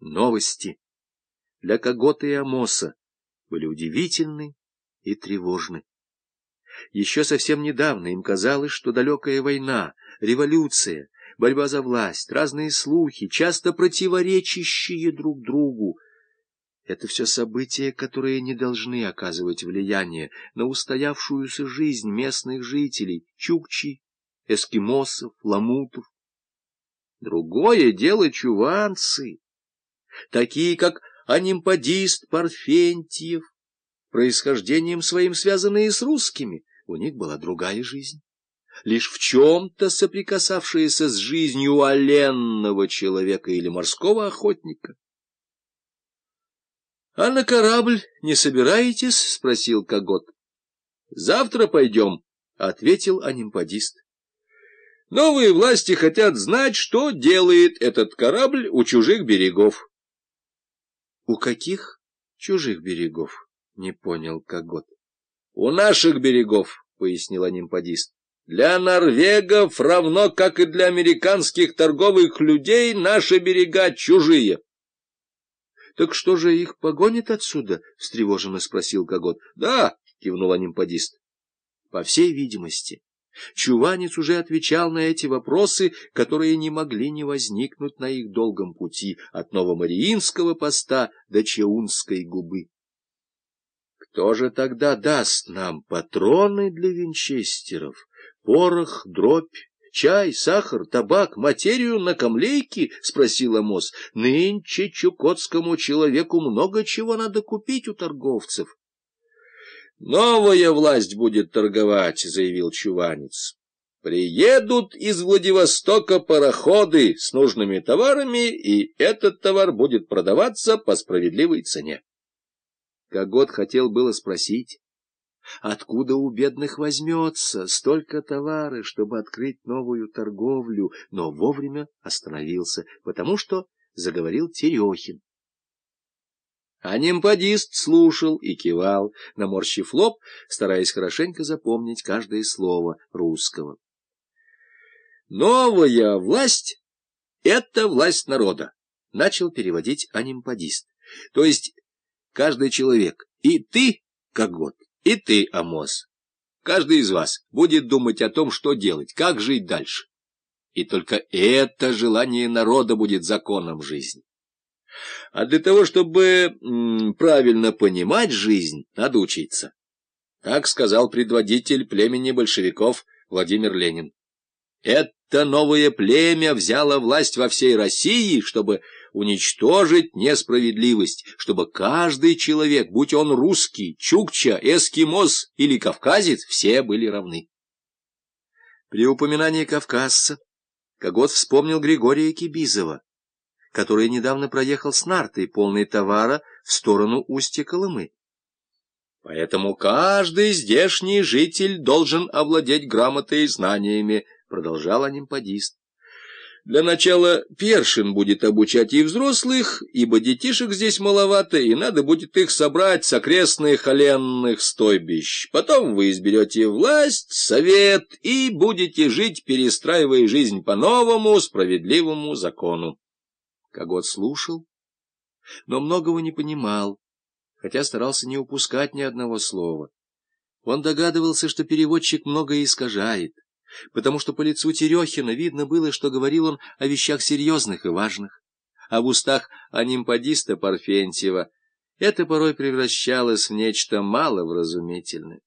Новости для Когота и Амоса были удивительны и тревожны. Еще совсем недавно им казалось, что далекая война, революция, борьба за власть, разные слухи, часто противоречащие друг другу, это все события, которые не должны оказывать влияние на устоявшуюся жизнь местных жителей, чукчи, эскимосов, ламутов. Другое дело чуванцы такие как анимпадист Парфентьев, происхождением своим связанные с русскими, у них была другая жизнь, лишь в чем-то соприкасавшаяся с жизнью оленного человека или морского охотника. — А на корабль не собираетесь? — спросил Когот. — Завтра пойдем, — ответил анимпадист. Новые власти хотят знать, что делает этот корабль у чужих берегов. У каких чужих берегов? Не понял Когот. У наших берегов, пояснил анимпадист. Для норвегов равно, как и для американских торговых людей, наши берега чужие. — Так что же их погонит отсюда? — встревоженно спросил Когот. — Да, — кивнул анимпадист. — По всей видимости, Чуванец уже отвечал на эти вопросы, которые не могли не возникнуть на их долгом пути от Новомариинского поста до Чеунской губы. Кто же тогда даст нам патроны для винчестеров, порох, дробь, чай, сахар, табак, материю на камлейке? — спросил Амос. — Нынче чукотскому человеку много чего надо купить у торговцев. «Новая власть будет торговать», — заявил чуванец. «Приедут из Владивостока пароходы с нужными товарами, и этот товар будет продаваться по справедливой цене». Когот хотел было спросить, откуда у бедных возьмется столько товара, чтобы открыть новую торговлю, но вовремя остановился, потому что заговорил Терехин. А нимпадист слушал и кивал, наморщив лоб, стараясь хорошенько запомнить каждое слово русского. «Новая власть — это власть народа», — начал переводить анимпадист. «То есть каждый человек, и ты, Когот, и ты, Амос, каждый из вас будет думать о том, что делать, как жить дальше. И только это желание народа будет законом жизни. А для того, чтобы правильно понимать жизнь, надо учиться. Так сказал предводитель племени большевиков Владимир Ленин. Это новое племя взяло власть во всей России, чтобы уничтожить несправедливость, чтобы каждый человек, будь он русский, чукча, эскимос или кавказец, все были равны. При упоминании кавказца Когот вспомнил Григория Кибизова который недавно проехал с нартой, полной товара, в сторону устья Колымы. Поэтому каждый здешний житель должен овладеть грамотой и знаниями, продолжал анимпадист. Для начала Першин будет обучать и взрослых, ибо детишек здесь маловато, и надо будет их собрать с окрестных оленных стойбищ. Потом вы изберете власть, совет и будете жить, перестраивая жизнь по новому справедливому закону. Когот слушал, но многого не понимал, хотя старался не упускать ни одного слова. Он догадывался, что переводчик многое искажает, потому что по лицу Терехина видно было, что говорил он о вещах серьезных и важных, а в устах анимпадиста Парфентьева это порой превращалось в нечто маловразумительное.